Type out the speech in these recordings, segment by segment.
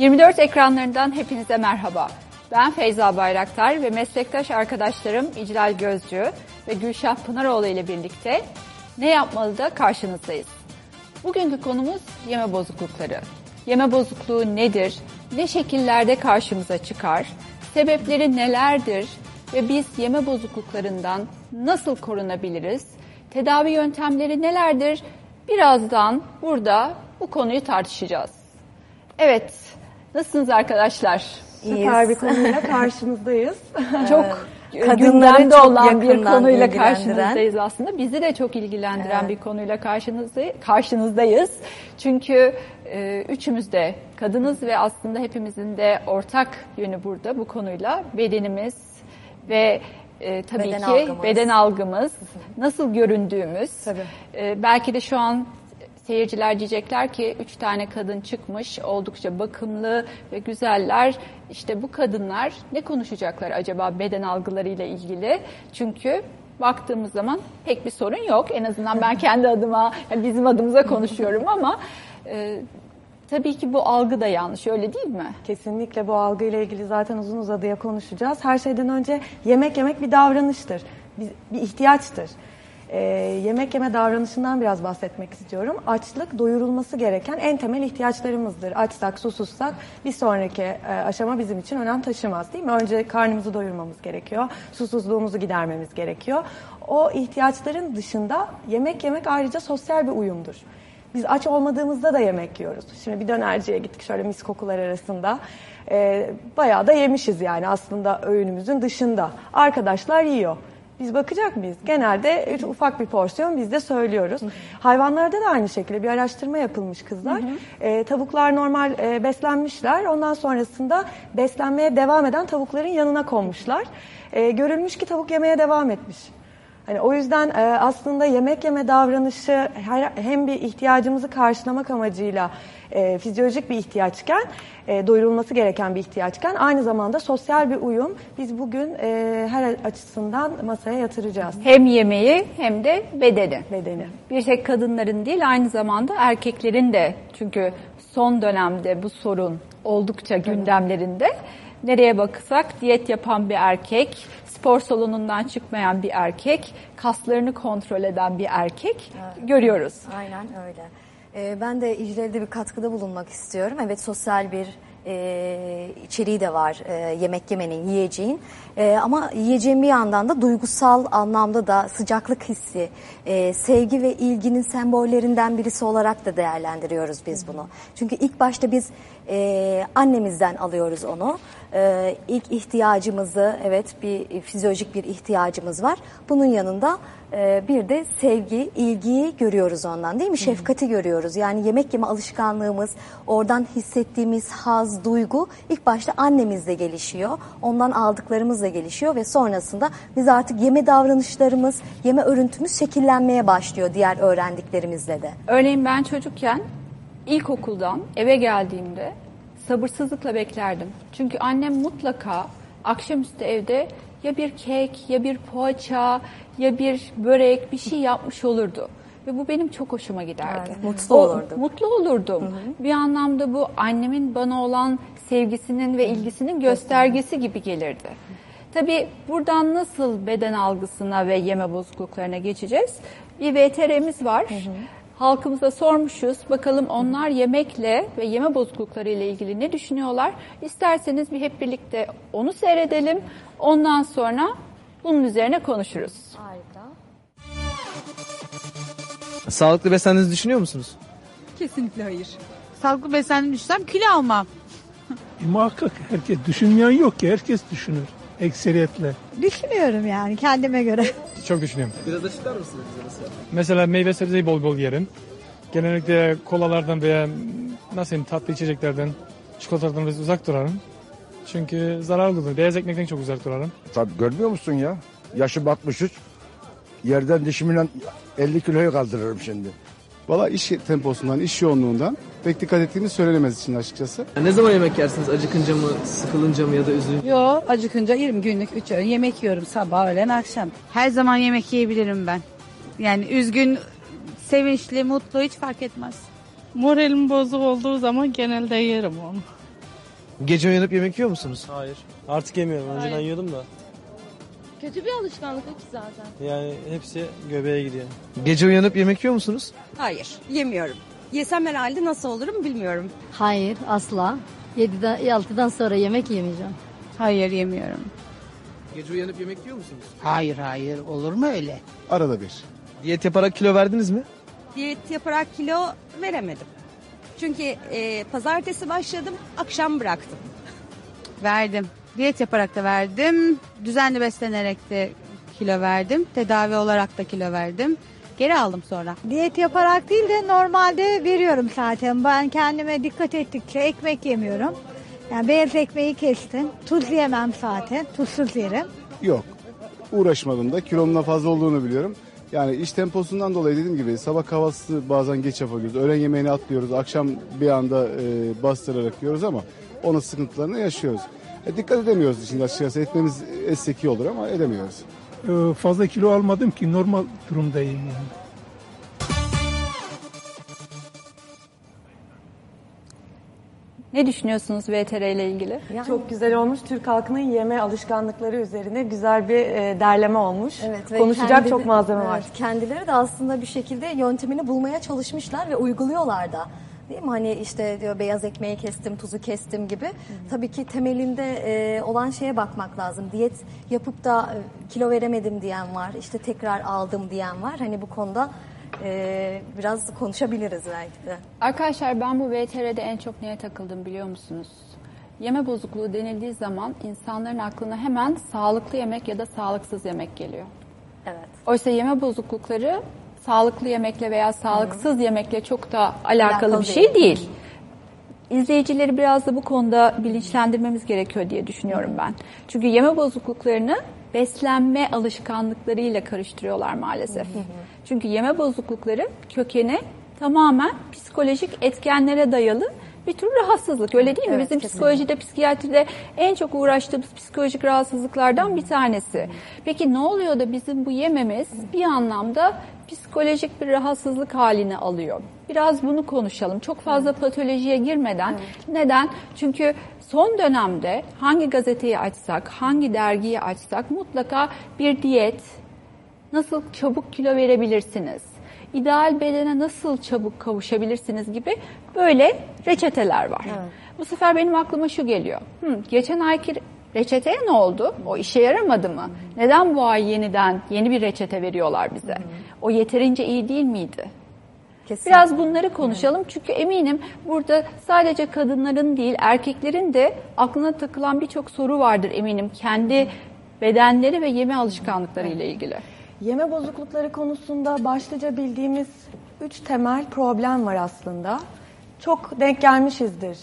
24 ekranlarından hepinize merhaba. Ben Feyza Bayraktar ve meslektaş arkadaşlarım İclal Gözcü ve Gülşah Pınaroğlu ile birlikte Ne Yapmalı da karşınızdayız. Bugünkü konumuz yeme bozuklukları. Yeme bozukluğu nedir? Ne şekillerde karşımıza çıkar? Sebepleri nelerdir? Ve biz yeme bozukluklarından nasıl korunabiliriz? Tedavi yöntemleri nelerdir? Birazdan burada bu konuyu tartışacağız. Evet, nasılsınız arkadaşlar? Süper bir konuyla karşınızdayız. Çok gündemde çok olan bir konuyla karşınızdayız aslında. Bizi de çok ilgilendiren bir konuyla karşınızda, karşınızdayız. Çünkü e, üçümüz de kadınız ve aslında hepimizin de ortak yönü burada bu konuyla bedenimiz ve e, tabii Beden ki algımız. beden algımız, nasıl göründüğümüz. Tabii. E, belki de şu an seyirciler diyecekler ki üç tane kadın çıkmış oldukça bakımlı ve güzeller. İşte bu kadınlar ne konuşacaklar acaba beden algılarıyla ilgili? Çünkü baktığımız zaman pek bir sorun yok. En azından ben kendi adıma, yani bizim adımıza konuşuyorum ama e, tabii ki bu algı da yanlış öyle değil mi? Kesinlikle bu algıyla ilgili zaten uzun uzadıya konuşacağız. Her şeyden önce yemek yemek bir davranıştır, bir, bir ihtiyaçtır. Ee, yemek yeme davranışından biraz bahsetmek istiyorum. Açlık doyurulması gereken en temel ihtiyaçlarımızdır. Açsak, susuzsak bir sonraki e, aşama bizim için önem taşımaz değil mi? Önce karnımızı doyurmamız gerekiyor, susuzluğumuzu gidermemiz gerekiyor. O ihtiyaçların dışında yemek yemek ayrıca sosyal bir uyumdur. Biz aç olmadığımızda da yemek yiyoruz. Şimdi bir dönerciye gittik şöyle mis kokular arasında. Ee, bayağı da yemişiz yani aslında öğünümüzün dışında. Arkadaşlar yiyor. Biz bakacak mıyız? Genelde ufak bir porsiyon biz de söylüyoruz. Hayvanlarda da aynı şekilde bir araştırma yapılmış kızlar. Ee, tavuklar normal e, beslenmişler. Ondan sonrasında beslenmeye devam eden tavukların yanına konmuşlar. Ee, görülmüş ki tavuk yemeye devam etmiş. Hani o yüzden e, aslında yemek yeme davranışı her- hem bir ihtiyacımızı karşılamak amacıyla e, fizyolojik bir ihtiyaçken, e, doyurulması gereken bir ihtiyaçken aynı zamanda sosyal bir uyum biz bugün e, her açısından masaya yatıracağız Hem yemeği hem de bedeni. bedeni. Bir tek kadınların değil aynı zamanda erkeklerin de çünkü son dönemde bu sorun oldukça gündemlerinde. Nereye baksak diyet yapan bir erkek, spor salonundan çıkmayan bir erkek, kaslarını kontrol eden bir erkek görüyoruz. Aynen öyle. Ee, ben de İcrel'de bir katkıda bulunmak istiyorum. Evet sosyal bir e, içeriği de var e, yemek yemenin, yiyeceğin. E, ama yiyeceğin bir yandan da duygusal anlamda da sıcaklık hissi, e, sevgi ve ilginin sembollerinden birisi olarak da değerlendiriyoruz biz bunu. Çünkü ilk başta biz e, annemizden alıyoruz onu. E, ilk ihtiyacımızı, evet bir fizyolojik bir ihtiyacımız var. Bunun yanında ee, bir de sevgi, ilgiyi görüyoruz ondan değil mi? Şefkati görüyoruz. Yani yemek yeme alışkanlığımız, oradan hissettiğimiz haz, duygu ilk başta annemizle gelişiyor. Ondan aldıklarımızla gelişiyor ve sonrasında biz artık yeme davranışlarımız, yeme örüntümüz şekillenmeye başlıyor diğer öğrendiklerimizle de. Örneğin ben çocukken ilkokuldan eve geldiğimde sabırsızlıkla beklerdim. Çünkü annem mutlaka akşamüstü evde ya bir kek ya bir poğaça ya bir börek bir şey yapmış olurdu. Ve bu benim çok hoşuma giderdi. Evet, mutlu O- olurduk. Mutlu olurdum. Bir anlamda bu annemin bana olan sevgisinin ve ilgisinin göstergesi gibi gelirdi. Tabii buradan nasıl beden algısına ve yeme bozukluklarına geçeceğiz? Bir VTR'miz var. Halkımıza sormuşuz. Bakalım onlar yemekle ve yeme bozuklukları ile ilgili ne düşünüyorlar? İsterseniz bir hep birlikte onu seyredelim. Ondan sonra bunun üzerine konuşuruz. Harika. Sağlıklı beslendiğinizi düşünüyor musunuz? Kesinlikle hayır. Sağlıklı beslendiğimi düşünsem kilo almam. E, muhakkak herkes düşünmeyen yok ki herkes düşünür ekseriyetle. Düşünüyorum yani kendime göre. Çok düşünüyorum. Biraz açıklar mısınız bize mesela? Mesela meyve sebzeyi bol bol yerim. Genellikle kolalardan veya nasıl diyeyim tatlı içeceklerden, çikolatadan biraz uzak durarım. Çünkü zararlıdır. Beyaz ekmekten çok uzak durarım. Tabii görmüyor musun ya? Yaşım 63. Yerden dişimle 50 kiloyu kaldırırım şimdi. Valla iş temposundan, iş yoğunluğundan pek dikkat ettiğimi söylenemez için açıkçası. Ne zaman yemek yersiniz? Acıkınca mı, sıkılınca mı ya da üzülünce Yo acıkınca 20 günlük 3 öğün yemek yiyorum sabah öğlen akşam. Her zaman yemek yiyebilirim ben. Yani üzgün, sevinçli, mutlu hiç fark etmez. Moralim bozuk olduğu zaman genelde yerim onu. Gece uyanıp yemek yiyor musunuz? Hayır. Artık yemiyorum. Önceden Hayır. yiyordum da. Kötü bir alışkanlık o ki zaten. Yani hepsi göbeğe gidiyor. Gece uyanıp yemek yiyor musunuz? Hayır, yemiyorum. Yesem herhalde nasıl olurum bilmiyorum. Hayır, asla. 7'den 6'dan sonra yemek yemeyeceğim. Hayır yemiyorum. Gece uyanıp yemek yiyor musunuz? Hayır hayır olur mu öyle? Arada bir. Diyet yaparak kilo verdiniz mi? Diyet yaparak kilo veremedim. Çünkü e, pazartesi başladım, akşam bıraktım. Verdim. Diyet yaparak da verdim. Düzenli beslenerek de kilo verdim. Tedavi olarak da kilo verdim. Geri aldım sonra. Diyet yaparak değil de normalde veriyorum zaten. Ben kendime dikkat ettikçe ekmek yemiyorum. Yani beyaz ekmeği kestim. Tuz yemem zaten. Tuzsuz yerim. Yok. Uğraşmadım da kilomda fazla olduğunu biliyorum. Yani iş temposundan dolayı dediğim gibi sabah kahvaltısı bazen geç yapıyoruz. Öğlen yemeğini atlıyoruz. Akşam bir anda e, bastırarak yiyoruz ama onun sıkıntılarını yaşıyoruz. E, dikkat edemiyoruz şimdi açıkçası. Etmemiz etsek iyi olur ama edemiyoruz. Ee, fazla kilo almadım ki normal durumdayım yani. Ne düşünüyorsunuz VTR ile ilgili? Çok güzel olmuş. Türk halkının yeme alışkanlıkları üzerine güzel bir e, derleme olmuş. Evet, ve Konuşacak kendi- çok malzeme var. evet, kendileri de aslında bir şekilde yöntemini bulmaya çalışmışlar ve uyguluyorlar da. Değil mi? Hani işte diyor beyaz ekmeği kestim, tuzu kestim gibi. Tabii ki temelinde e, olan şeye bakmak lazım. Diyet yapıp da e, kilo veremedim diyen var. İşte tekrar aldım diyen var. Hani bu konuda e, biraz konuşabiliriz belki de. Arkadaşlar ben bu VTR'de en çok neye takıldım biliyor musunuz? Yeme bozukluğu denildiği zaman insanların aklına hemen sağlıklı yemek ya da sağlıksız yemek geliyor. Evet. Oysa yeme bozuklukları sağlıklı yemekle veya sağlıksız yemekle çok da alakalı, Alakalı bir şey değil. İzleyicileri biraz da bu konuda bilinçlendirmemiz gerekiyor diye düşünüyorum ben. Çünkü yeme bozukluklarını beslenme alışkanlıklarıyla karıştırıyorlar maalesef. Çünkü yeme bozuklukları kökeni tamamen psikolojik etkenlere dayalı bir tür rahatsızlık. Öyle değil mi? Evet, Bizim kesinlikle. psikolojide, psikiyatride en çok uğraştığımız psikolojik rahatsızlıklardan bir tanesi. Peki ne oluyor da bizim bu yememiz bir anlamda psikolojik bir rahatsızlık haline alıyor? Biraz bunu konuşalım. Çok fazla patolojiye girmeden. Neden? Çünkü son dönemde hangi gazeteyi açsak, hangi dergiyi açsak mutlaka bir diyet, nasıl çabuk kilo verebilirsiniz, ideal bedene nasıl çabuk kavuşabilirsiniz gibi böyle reçeteler var. Bu sefer benim aklıma şu geliyor. Hı, geçen ayki reçeteye ne oldu? O işe yaramadı mı? Neden bu ay yeniden yeni bir reçete veriyorlar bize? O yeterince iyi değil miydi? Kesinlikle. Biraz bunları konuşalım çünkü eminim burada sadece kadınların değil erkeklerin de aklına takılan birçok soru vardır eminim kendi bedenleri ve yeme alışkanlıkları ile ilgili. Yeme bozuklukları konusunda başlıca bildiğimiz üç temel problem var aslında. Çok denk gelmişizdir.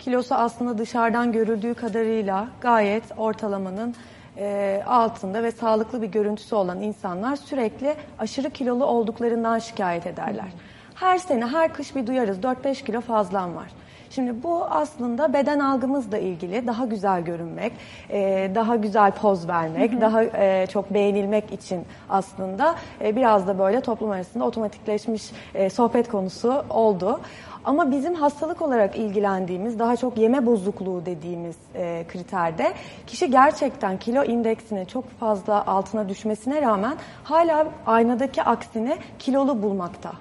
Kilosu aslında dışarıdan görüldüğü kadarıyla gayet ortalamanın e, altında ve sağlıklı bir görüntüsü olan insanlar sürekli aşırı kilolu olduklarından şikayet ederler. Her sene, her kış bir duyarız 4-5 kilo fazlam var. Şimdi bu aslında beden algımızla ilgili daha güzel görünmek, e, daha güzel poz vermek, daha e, çok beğenilmek için aslında e, biraz da böyle toplum arasında otomatikleşmiş e, sohbet konusu oldu. Ama bizim hastalık olarak ilgilendiğimiz daha çok yeme bozukluğu dediğimiz e, kriterde kişi gerçekten kilo indeksinin çok fazla altına düşmesine rağmen hala aynadaki aksine kilolu bulmakta.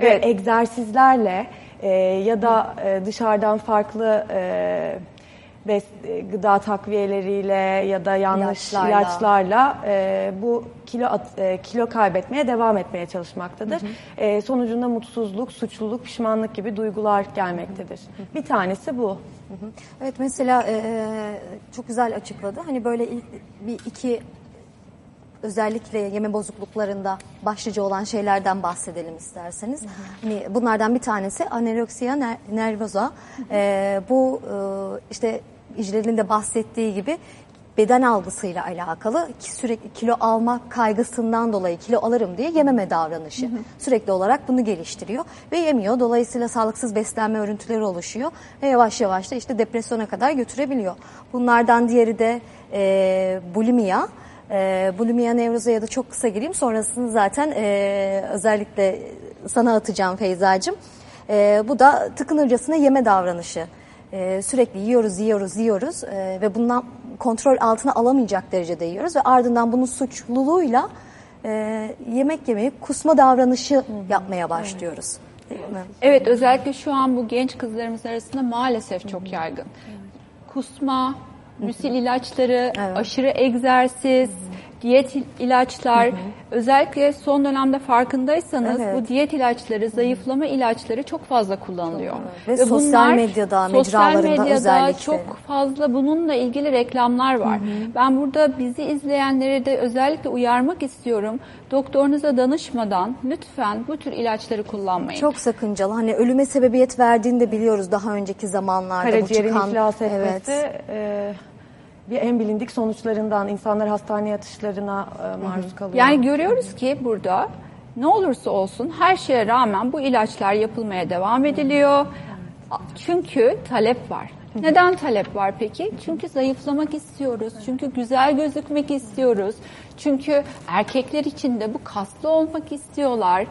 Evet. Ve egzersizlerle e, ya da e, dışarıdan farklı e, bes, e, gıda takviyeleriyle ya da yanlış İlaçlarla. ilaçlarla, e, bu kilo at- e, kilo kaybetmeye devam etmeye çalışmaktadır. E, sonucunda mutsuzluk, suçluluk, pişmanlık gibi duygular gelmektedir. Bir tanesi bu. Hı hı. Evet mesela e, çok güzel açıkladı. Hani böyle ilk bir iki özellikle yeme bozukluklarında başlıca olan şeylerden bahsedelim isterseniz. Hani bunlardan bir tanesi anoreksiya ner- nervosa. E, bu e, işte İcrel'in de bahsettiği gibi beden algısıyla alakalı ki sürekli kilo alma kaygısından dolayı kilo alırım diye yememe davranışı. Sürekli olarak bunu geliştiriyor ve yemiyor. Dolayısıyla sağlıksız beslenme örüntüleri oluşuyor ve yavaş yavaş da işte depresyona kadar götürebiliyor. Bunlardan diğeri de e, bulimia. E, bulimia nevrozaya da çok kısa gireyim. Sonrasını zaten e, özellikle sana atacağım Feyza'cığım. E, bu da tıkınırcasına yeme davranışı e, sürekli yiyoruz, yiyoruz, yiyoruz e, ve bundan kontrol altına alamayacak derecede yiyoruz ve ardından bunun suçluluğuyla e, yemek yemeyi kusma davranışı yapmaya başlıyoruz. Mi? Evet özellikle şu an bu genç kızlarımız arasında maalesef çok yaygın. Kusma, müsil ilaçları, aşırı egzersiz, diyet il- ilaçlar, özellikle son dönemde farkındaysanız Evet. bu diyet ilaçları, zayıflama ilaçları çok fazla kullanılıyor. Ve sosyal medyada, sosyal mecralarında medyada özellikle. çok fazla bununla ilgili reklamlar var. Ben burada bizi izleyenleri de özellikle uyarmak istiyorum. Doktorunuza danışmadan lütfen bu tür ilaçları kullanmayın. Çok sakıncalı. Hani ölüme sebebiyet verdiğini de biliyoruz daha önceki zamanlarda. bu Karaciğerin çıkan- iflas etmesi Evet. e, bir en bilindik sonuçlarından insanlar hastane yatışlarına e, maruz kalıyor. Yani görüyoruz ki burada ne olursa olsun her şeye rağmen bu ilaçlar yapılmaya devam ediliyor. Çünkü talep var. Neden talep var peki? Çünkü zayıflamak istiyoruz. Çünkü güzel gözükmek istiyoruz. Çünkü erkekler için de bu kaslı olmak istiyorlar.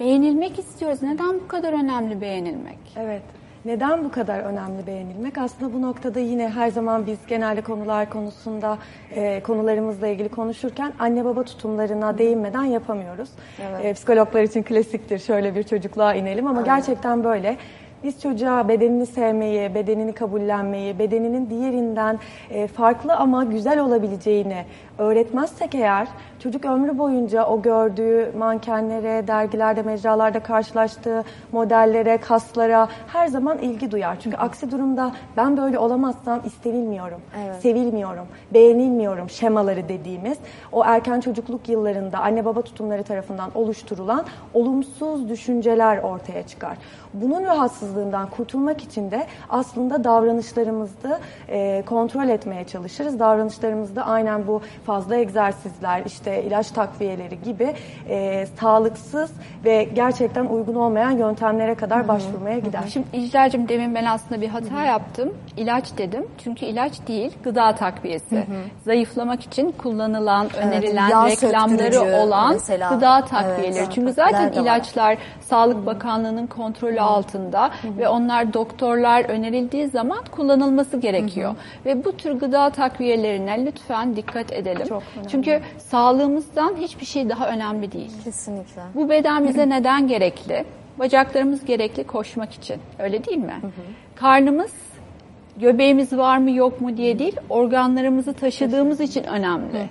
Beğenilmek istiyoruz. Neden bu kadar önemli beğenilmek? Evet. Neden bu kadar önemli beğenilmek? Aslında bu noktada yine her zaman biz genelde konular konusunda e, konularımızla ilgili konuşurken anne baba tutumlarına değinmeden yapamıyoruz. Evet. E, psikologlar için klasiktir şöyle bir çocukluğa inelim ama gerçekten böyle. Biz çocuğa bedenini sevmeyi, bedenini kabullenmeyi, bedeninin diğerinden e, farklı ama güzel olabileceğini öğretmezsek eğer çocuk ömrü boyunca o gördüğü mankenlere, dergilerde, mecralarda karşılaştığı modellere, kaslara her zaman ilgi duyar. Çünkü aksi durumda ben böyle olamazsam istenilmiyorum, sevilmiyorum, beğenilmiyorum şemaları dediğimiz o erken çocukluk yıllarında anne baba tutumları tarafından oluşturulan olumsuz düşünceler ortaya çıkar. Bunun rahatsızlığından kurtulmak için de aslında davranışlarımızı e, kontrol etmeye çalışırız. Davranışlarımızda aynen bu fazla egzersizler, işte ilaç takviyeleri gibi e, sağlıksız ve gerçekten uygun olmayan yöntemlere kadar başvurmaya gider. Şimdi İcracığım demin ben aslında bir hata yaptım. İlaç dedim. Çünkü ilaç değil, gıda takviyesi. Zayıflamak için kullanılan, önerilen, yağ reklamları söktürücü olan mesela. gıda takviyeleri. Evet, Çünkü zaten de var. ilaçlar Sağlık Bakanlığı'nın kontrolü altında ve onlar doktorlar önerildiği zaman kullanılması gerekiyor. Ve bu tür gıda takviyelerine lütfen dikkat edelim. Çok önemli. Çünkü sağlığımızdan hiçbir şey daha önemli değil. Kesinlikle. Bu beden bize neden gerekli? Bacaklarımız gerekli koşmak için. Öyle değil mi? Karnımız göbeğimiz var mı yok mu diye değil, organlarımızı taşıdığımız için önemli.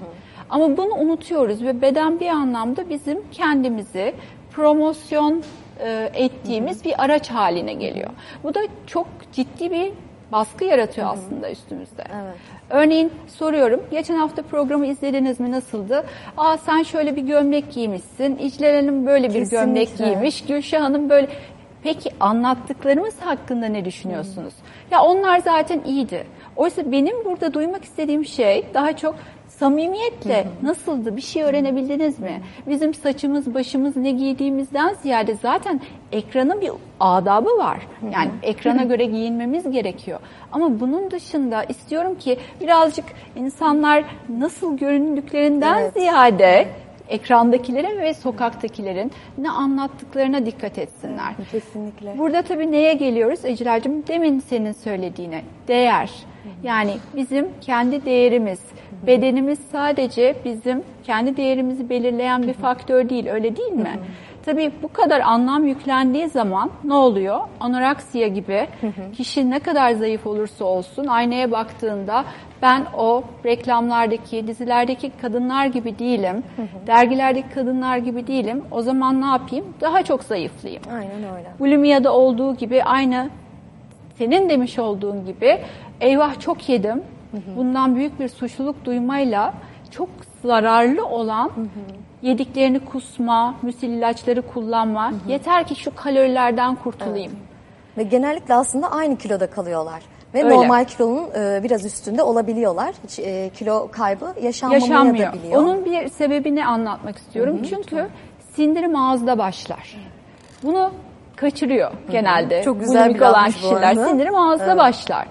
Ama bunu unutuyoruz ve beden bir anlamda bizim kendimizi promosyon e, ettiğimiz bir araç haline geliyor. Bu da çok ciddi bir baskı yaratıyor aslında üstümüzde. Örneğin soruyorum, geçen hafta programı izlediniz mi, nasıldı? Aa sen şöyle bir gömlek giymişsin, İclal Hanım böyle bir gömlek Kesinlikle. giymiş, Gülşah Hanım böyle... Peki anlattıklarımız hakkında ne düşünüyorsunuz? Ya onlar zaten iyiydi. Oysa benim burada duymak istediğim şey daha çok samimiyetle nasıldı, bir şey öğrenebildiniz mi? Bizim saçımız, başımız ne giydiğimizden ziyade zaten ekranın bir adabı var. Yani ekrana göre giyinmemiz gerekiyor. Ama bunun dışında istiyorum ki birazcık insanlar nasıl göründüklerinden Evet. ziyade ekrandakilerin ve sokaktakilerin ne anlattıklarına dikkat etsinler. Kesinlikle. Burada tabii neye geliyoruz Ecra'cığım? Demin senin söylediğine. Değer. Yani bizim kendi değerimiz. Bedenimiz sadece bizim kendi değerimizi belirleyen bir faktör değil. Öyle değil mi? Tabii bu kadar anlam yüklendiği zaman ne oluyor? Anoreksiya gibi kişi ne kadar zayıf olursa olsun aynaya baktığında ben o reklamlardaki, dizilerdeki kadınlar gibi değilim, dergilerdeki kadınlar gibi değilim. O zaman ne yapayım? Daha çok zayıflayayım. Aynen öyle. Bulimiyada olduğu gibi aynı senin demiş olduğun gibi eyvah çok yedim. Bundan büyük bir suçluluk duymayla çok zararlı olan yediklerini kusma, müsil ilaçları kullanma. Yeter ki şu kalorilerden kurtulayım. Ve genellikle aslında aynı kiloda kalıyorlar. Ve Öyle. normal kilonun e, biraz üstünde olabiliyorlar. Hiç e, kilo kaybı Yaşanmıyor. da biliyor. Onun bir sebebini anlatmak istiyorum. Çünkü sindirim ağızda başlar. Bunu kaçırıyor genelde. Çok güzel bir olan kişiler. Sindirim ağızda Evet. başlar.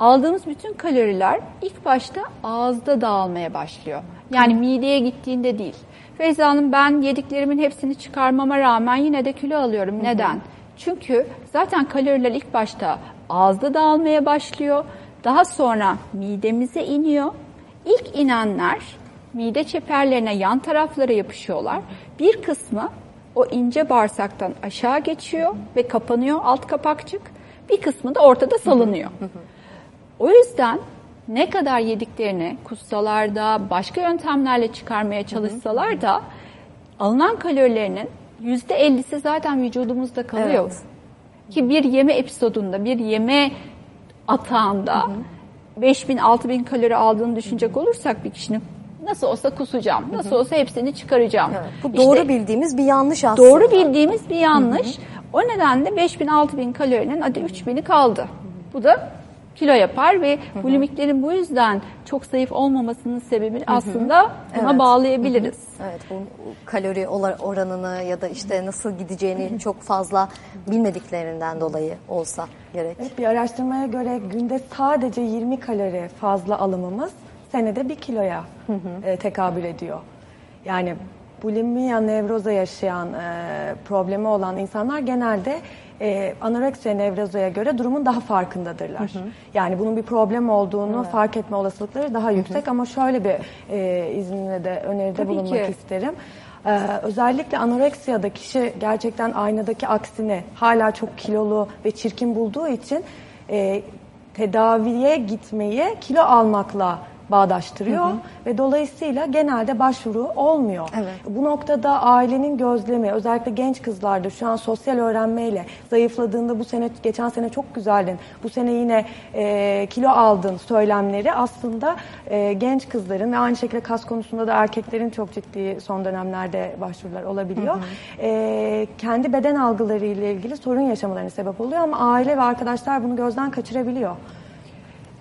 Aldığımız bütün kaloriler ilk başta ağızda dağılmaya başlıyor. Yani mideye gittiğinde değil. Feyza Hanım ben yediklerimin hepsini çıkarmama rağmen yine de kilo alıyorum. Neden? Çünkü zaten kaloriler ilk başta ağızda dağılmaya başlıyor. Daha sonra midemize iniyor. İlk inenler mide çeperlerine yan taraflara yapışıyorlar. Bir kısmı o ince bağırsaktan aşağı geçiyor ve kapanıyor alt kapakçık. Bir kısmı da ortada salınıyor. O yüzden ne kadar yediklerini kutsalar da başka yöntemlerle çıkarmaya çalışsalar da alınan kalorilerinin yüzde ellisi zaten vücudumuzda kalıyor. Evet. Ki bir yeme episodunda, bir yeme atağında 5000-6000 kalori aldığını düşünecek olursak bir kişinin nasıl olsa kusacağım, nasıl olsa hepsini çıkaracağım. Bu İşte doğru bildiğimiz bir yanlış aslında. Doğru bildiğimiz bir yanlış. O nedenle 5000-6000 kalorinin hadi 3000'i kaldı. Bu da kilo yapar ve bulimiklerin bu yüzden çok zayıf olmamasının sebebini aslında buna Evet. bağlayabiliriz. Evet bu kalori oranını ya da işte nasıl gideceğini çok fazla bilmediklerinden dolayı olsa gerek. Evet, bir araştırmaya göre günde sadece 20 kalori fazla alımımız senede bir kiloya e, tekabül ediyor. Yani bulimia nevroza yaşayan, e, problemi olan insanlar genelde e, anoreksiya nevrozoya göre durumun daha farkındadırlar. Yani bunun bir problem olduğunu fark etme olasılıkları daha yüksek ama şöyle bir e, izninle de öneride Tabii bulunmak ki. isterim. Ee, özellikle anoreksiyada kişi gerçekten aynadaki aksini hala çok kilolu ve çirkin bulduğu için e, tedaviye gitmeyi kilo almakla bağdaştırıyor ve dolayısıyla genelde başvuru olmuyor. Bu noktada ailenin gözlemi özellikle genç kızlarda şu an sosyal öğrenmeyle zayıfladığında bu sene geçen sene çok güzeldin bu sene yine e, kilo aldın söylemleri aslında e, genç kızların ve aynı şekilde kas konusunda da erkeklerin çok ciddi son dönemlerde başvurular olabiliyor. E, kendi beden algıları ile ilgili sorun yaşamalarına sebep oluyor ama aile ve arkadaşlar bunu gözden kaçırabiliyor.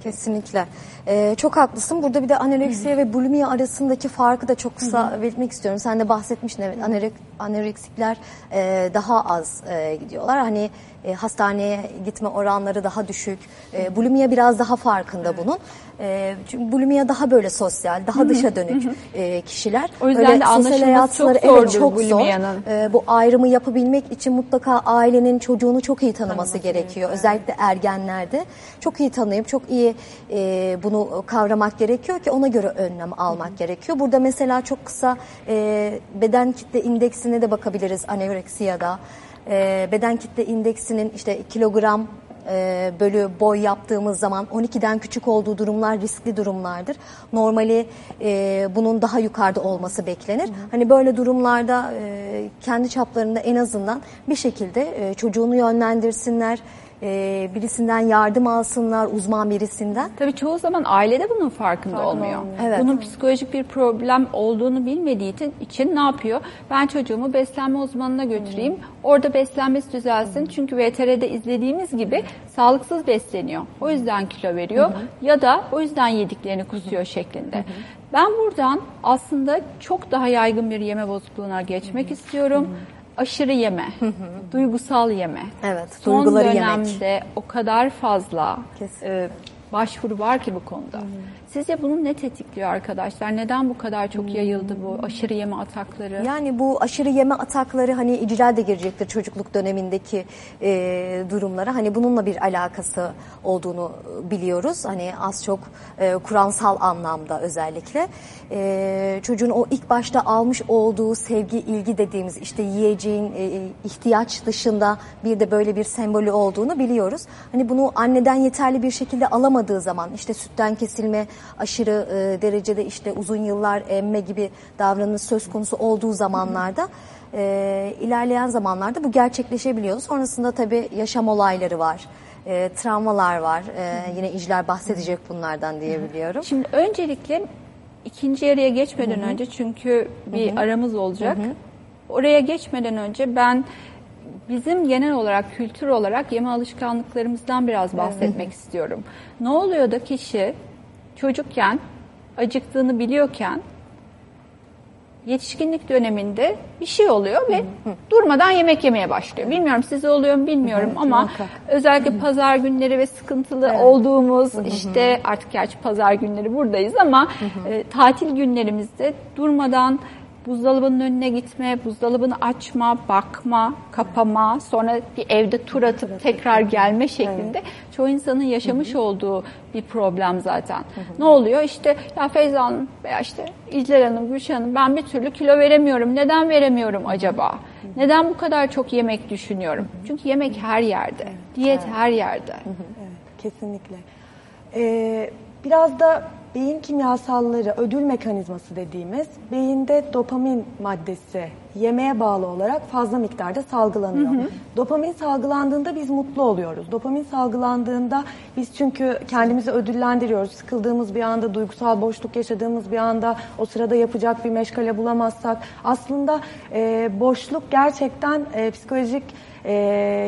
Kesinlikle. Ee, çok haklısın. Burada bir de anoreksiya ve bulimia arasındaki farkı da çok kısa belirtmek istiyorum. Sen de bahsetmiştin evet anorek, anoreksikler e, daha az e, gidiyorlar. Hani e, hastaneye gitme oranları daha düşük. E, bulimia biraz daha farkında bunun. E, çünkü bulimia daha böyle sosyal, daha dışa dönük e, kişiler. O yüzden Böyle de sosyal anlaşılması hayatları, çok zordur evet, çok zor. bulimianın. E, bu ayrımı yapabilmek için mutlaka ailenin çocuğunu çok iyi tanıması gerekiyor. Özellikle ergenlerde çok iyi tanıyıp çok iyi e, bunu kavramak gerekiyor ki ona göre önlem almak gerekiyor. Burada mesela çok kısa e, beden kitle indeksine de bakabiliriz anoreksiyada. E, beden kitle indeksinin işte kilogram e, bölü boy yaptığımız zaman 12'den küçük olduğu durumlar riskli durumlardır. Normali e, bunun daha yukarıda olması beklenir. Hani böyle durumlarda e, kendi çaplarında en azından bir şekilde e, çocuğunu yönlendirsinler. E, birisinden yardım alsınlar, uzman birisinden. Tabii çoğu zaman aile de bunun farkında olmuyor. Evet. Bunun psikolojik bir problem olduğunu bilmediği için, için ne yapıyor? Ben çocuğumu beslenme uzmanına götüreyim. Orada beslenmesi düzelsin. Çünkü VTR'de izlediğimiz gibi sağlıksız besleniyor. O yüzden kilo veriyor. Ya da o yüzden yediklerini kusuyor şeklinde. Ben buradan aslında çok daha yaygın bir yeme bozukluğuna geçmek istiyorum. Aşırı yeme, duygusal yeme. Evet, Son duyguları yemek. dönemde o kadar fazla e, başvuru var ki bu konuda. Sizce bunu ne tetikliyor arkadaşlar? Neden bu kadar çok yayıldı bu aşırı yeme atakları? Yani bu aşırı yeme atakları hani icra da girecektir çocukluk dönemindeki e, durumlara. Hani bununla bir alakası olduğunu biliyoruz. Hani az çok e, kuransal anlamda özellikle. E, çocuğun o ilk başta almış olduğu sevgi, ilgi dediğimiz işte yiyeceğin e, ihtiyaç dışında bir de böyle bir sembolü olduğunu biliyoruz. Hani bunu anneden yeterli bir şekilde alamadığı zaman işte sütten kesilme, aşırı e, derecede işte uzun yıllar emme gibi davranış söz konusu olduğu zamanlarda e, ilerleyen zamanlarda bu gerçekleşebiliyor. Sonrasında tabii yaşam olayları var. e, travmalar var. E, yine İcler bahsedecek bunlardan diyebiliyorum. Şimdi öncelikle ikinci yarıya geçmeden Hı hı. önce çünkü bir Hı hı. aramız olacak. Hı hı. Oraya geçmeden önce ben bizim genel olarak kültür olarak yeme alışkanlıklarımızdan biraz bahsetmek istiyorum. Ne oluyor da kişi çocukken acıktığını biliyorken yetişkinlik döneminde bir şey oluyor ve durmadan yemek yemeye başlıyor. Bilmiyorum size oluyor mu bilmiyorum Evet, ama muhakkak. özellikle pazar günleri ve sıkıntılı olduğumuz işte artık gerçi pazar günleri buradayız ama e, tatil günlerimizde durmadan buzdolabının önüne gitme, buzdolabını açma, bakma, kapama, sonra bir evde tur atıp tekrar gelme şeklinde çoğu insanın yaşamış olduğu bir problem zaten. Ne oluyor? İşte ya Feyza Hanım veya işte İclal Hanım, Gülşah Hanım ben bir türlü kilo veremiyorum. Neden veremiyorum acaba? Neden bu kadar çok yemek düşünüyorum? Çünkü yemek her yerde. Diyet her yerde. Evet, kesinlikle. Ee, biraz da beyin kimyasalları, ödül mekanizması dediğimiz beyinde dopamin maddesi yemeğe bağlı olarak fazla miktarda salgılanıyor. Hı hı. Dopamin salgılandığında biz mutlu oluyoruz. Dopamin salgılandığında biz çünkü kendimizi ödüllendiriyoruz. Sıkıldığımız bir anda, duygusal boşluk yaşadığımız bir anda o sırada yapacak bir meşgale bulamazsak aslında e, boşluk gerçekten e, psikolojik e,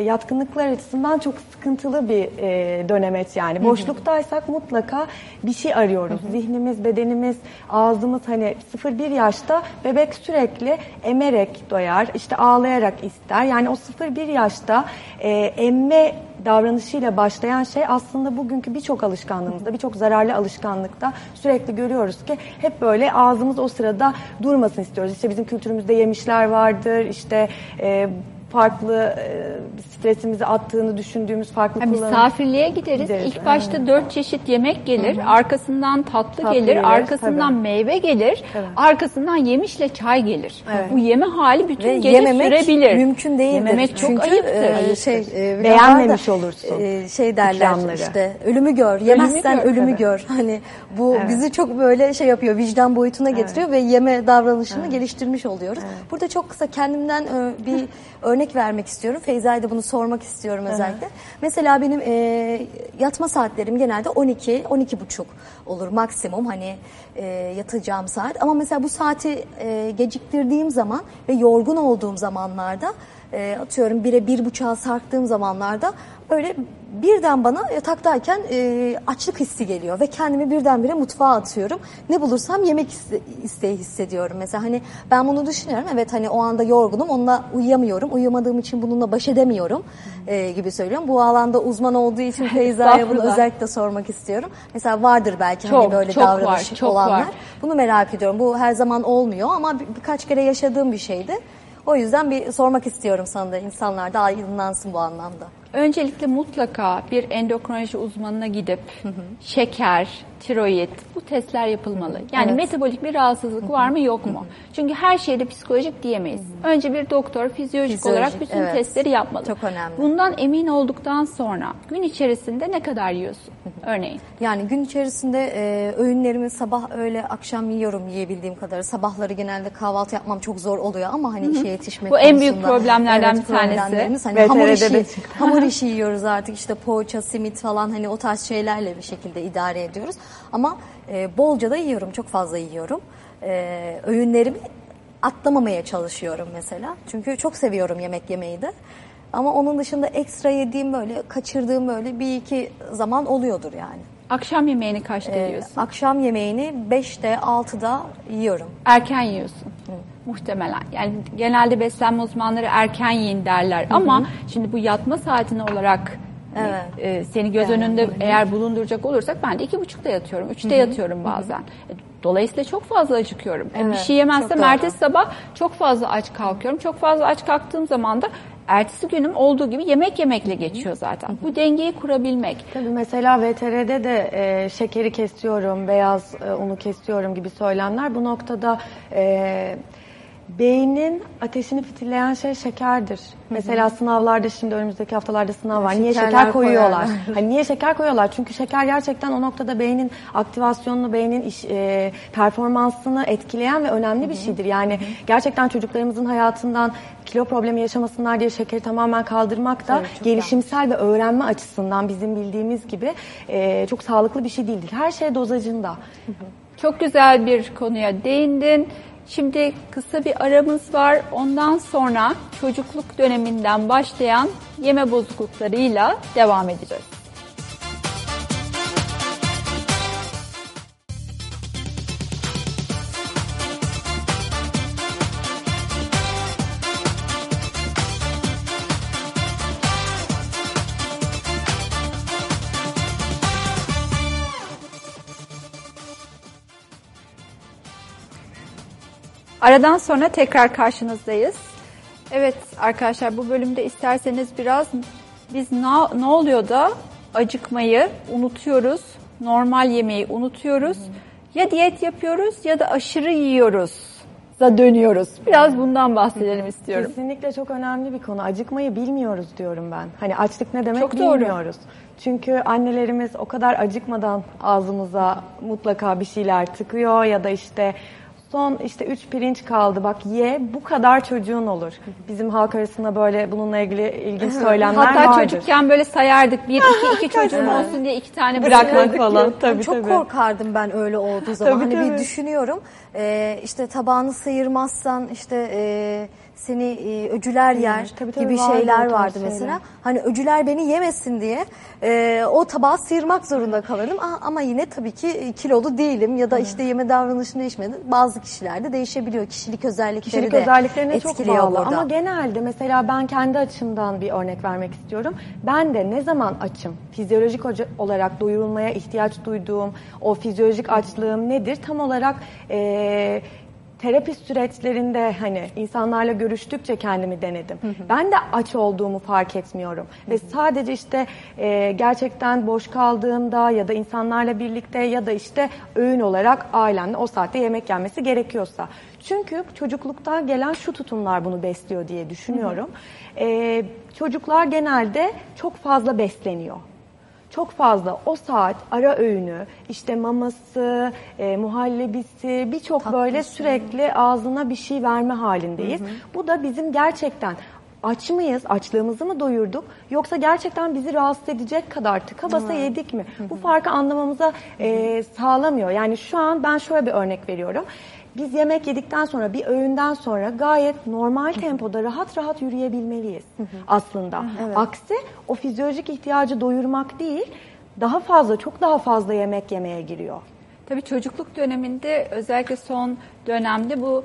yatkınlıklar açısından çok sıkıntılı bir e, dönemeç yani. Hı hı. Boşluktaysak mutlaka bir şey arıyoruz. Zihnimiz, bedenimiz, ağzımız hani 0-1 yaşta bebek sürekli emerek doyar, işte ağlayarak ister. Yani o 0-1 yaşta e, emme davranışıyla başlayan şey aslında bugünkü birçok alışkanlığımızda, birçok zararlı alışkanlıkta sürekli görüyoruz ki hep böyle ağzımız o sırada durmasın istiyoruz. İşte bizim kültürümüzde yemişler vardır, işte e, farklı e, stresimizi attığını düşündüğümüz farklı Ha, kullanım- misafirliğe gideriz. Gideriz, İlk başta evet. dört çeşit yemek gelir. Hı hı. Arkasından tatlı, Tatlı gelir. gelir, Arkasından tabii. meyve gelir. Evet. Arkasından yemişle çay gelir. Evet. Bu yeme hali bütün Ve gece yememek sürebilir. mümkün değildir. Yememek çok Çünkü, ayıptır. e, şey, e, Beğenmemiş da, olursun e, şey derler ikramları. işte ölümü gör. Yemezsen gör, ölümü tabii. gör. Hani bu Evet. bizi çok böyle şey yapıyor. Vicdan boyutuna getiriyor ve yeme davranışını geliştirmiş oluyoruz. Burada çok kısa kendimden e, bir örnek vermek istiyorum. Feyza'ya da bunu sormak istiyorum özellikle. Mesela benim e, yatma saatlerim genelde 12 12 buçuk olur maksimum hani e, yatacağım saat. Ama mesela bu saati e, geciktirdiğim zaman ve yorgun olduğum zamanlarda e, atıyorum bire bir buçuğa sarktığım zamanlarda böyle birden bana yataktayken e, açlık hissi geliyor ve kendimi birdenbire mutfağa atıyorum. Ne bulursam yemek iste, isteği hissediyorum. Mesela hani ben bunu düşünüyorum. Evet hani o anda yorgunum onunla uyuyamıyorum. Uyuyamadığım için bununla baş edemiyorum e, gibi söylüyorum. Bu alanda uzman olduğu için Feyza'ya bunu özellikle sormak istiyorum. Mesela vardır belki Çok, hani böyle çok var, davranış çok olanlar. var. Bunu merak ediyorum. Bu her zaman olmuyor ama bir- birkaç kere yaşadığım bir şeydi. O yüzden bir sormak istiyorum sana da insanlar da aydınlansın bu anlamda. Öncelikle mutlaka bir endokrinoloji uzmanına gidip şeker, tiroid bu testler yapılmalı. Yani Evet. metabolik bir rahatsızlık var mı yok mu? Çünkü her şeyde psikolojik diyemeyiz. Önce bir doktor fizyolojik, Fizyolojik, olarak bütün evet. testleri yapmalı. Çok önemli. Bundan emin olduktan sonra gün içerisinde ne kadar yiyorsun? Örneğin. Yani gün içerisinde e, öğünlerimi sabah öğle akşam yiyorum yiyebildiğim kadar. Sabahları genelde kahvaltı yapmam çok zor oluyor ama hani işe yetişmek Bu en büyük problemlerden Evet, bir tanesi. Hani hamur işi, hamur işi yiyoruz artık işte poğaça, simit falan hani o tarz şeylerle bir şekilde idare ediyoruz. Ama e, bolca da yiyorum, çok fazla yiyorum. E, öğünlerimi atlamamaya çalışıyorum mesela. Çünkü çok seviyorum yemek yemeyi de. Ama onun dışında ekstra yediğim böyle kaçırdığım böyle bir iki zaman oluyordur yani. Akşam yemeğini kaçta Ee, yiyorsun? akşam yemeğini 5'te 6'da yiyorum. Erken yiyorsun. Muhtemelen. Yani genelde beslenme uzmanları erken yiyin derler. Ama şimdi bu yatma saatini olarak Evet. e, seni göz Yani, önünde hı hı. eğer bulunduracak olursak ben de iki buçukta yatıyorum. Üçte Hı hı. yatıyorum bazen. E, Dolayısıyla çok fazla acıkıyorum. E, bir Evet, şey yemezsem ertesi sabah çok fazla aç kalkıyorum. Çok fazla aç kalktığım zaman da ertesi günüm olduğu gibi yemek yemekle geçiyor zaten. Bu dengeyi kurabilmek. Tabii mesela VTR'de de e, şekeri kesiyorum, beyaz e, unu kesiyorum gibi söylemler. Bu noktada e, beynin ateşini fitilleyen şey şekerdir. Mesela sınavlarda şimdi önümüzdeki haftalarda sınav var. Niye Şekerler şeker koyuyorlar? koyarlar. Hani niye şeker koyuyorlar? Çünkü şeker gerçekten o noktada beynin aktivasyonunu, beynin iş, e, performansını etkileyen ve önemli bir şeydir. Yani gerçekten çocuklarımızın hayatından kilo problemi yaşamasınlar diye şekeri tamamen kaldırmak da çok gelişimsel ve öğrenme açısından bizim bildiğimiz gibi e, çok sağlıklı bir şey değildir. Her şey dozajında. Çok güzel bir konuya değindin. Şimdi kısa bir aramız var. Ondan sonra çocukluk döneminden başlayan yeme bozukluklarıyla devam edeceğiz. Aradan sonra tekrar karşınızdayız. Evet arkadaşlar bu bölümde isterseniz biraz biz ne, ne oluyor da acıkmayı unutuyoruz, normal yemeği unutuyoruz. Ya diyet yapıyoruz ya da aşırı yiyoruz da dönüyoruz. Biraz bundan bahsedelim istiyorum. Kesinlikle çok önemli bir konu. Acıkmayı bilmiyoruz diyorum ben. Hani açlık ne demek Çok doğru. bilmiyoruz. Çünkü annelerimiz o kadar acıkmadan ağzımıza mutlaka bir şeyler tıkıyor ya da işte son işte üç pirinç kaldı bak ye bu kadar çocuğun olur. Bizim halk arasında böyle bununla ilgili ilginç söylemler Hatta vardır. çocukken böyle sayardık. Bir, iki, iki çocuğum olsun diye iki tane Bırakmak falan. Tabii, çok tabii. korkardım ben öyle olduğu zaman. Tabii, hani bir tabii. düşünüyorum. Ee, işte tabağını sıyırmazsan işte e, seni e, öcüler yer tabii, tabii, gibi vardı şeyler vardı şeyler. mesela. Hani öcüler beni yemesin diye e, o tabağı sıyırmak zorunda kalırdım. Ah, ama yine tabii ki e, kilolu değilim ya da işte yeme davranışım değişmedi. Bazı kişilerde değişebiliyor. Kişilik özellikleri Kişilik de özelliklerine çok bağlı burada. ama genelde mesela ben kendi açımdan bir örnek vermek istiyorum. Ben de ne zaman açım, fizyolojik olarak doyurulmaya ihtiyaç duyduğum o fizyolojik açlığım nedir? Tam olarak eee terapi süreçlerinde hani insanlarla görüştükçe kendimi denedim. Ben de aç olduğumu fark etmiyorum. Ve sadece işte e, gerçekten boş kaldığımda ya da insanlarla birlikte ya da işte öğün olarak ailemle o saatte yemek yenmesi gerekiyorsa. Çünkü çocukluktan gelen şu tutumlar bunu besliyor diye düşünüyorum. E, çocuklar genelde çok fazla besleniyor çok fazla o saat ara öğünü, işte maması, e, muhallebisi, birçok böyle sürekli ağzına bir şey verme halindeyiz. Bu da bizim gerçekten aç mıyız, açlığımızı mı doyurduk yoksa gerçekten bizi rahatsız edecek kadar tıka basa yedik mi? Bu farkı anlamamıza e, sağlamıyor. Yani şu an ben şöyle bir örnek veriyorum. Biz yemek yedikten sonra bir öğünden sonra gayet normal tempoda rahat rahat yürüyebilmeliyiz aslında. Evet. Aksi o fizyolojik ihtiyacı doyurmak değil, daha fazla, çok daha fazla yemek yemeye giriyor. Tabii çocukluk döneminde özellikle son dönemde bu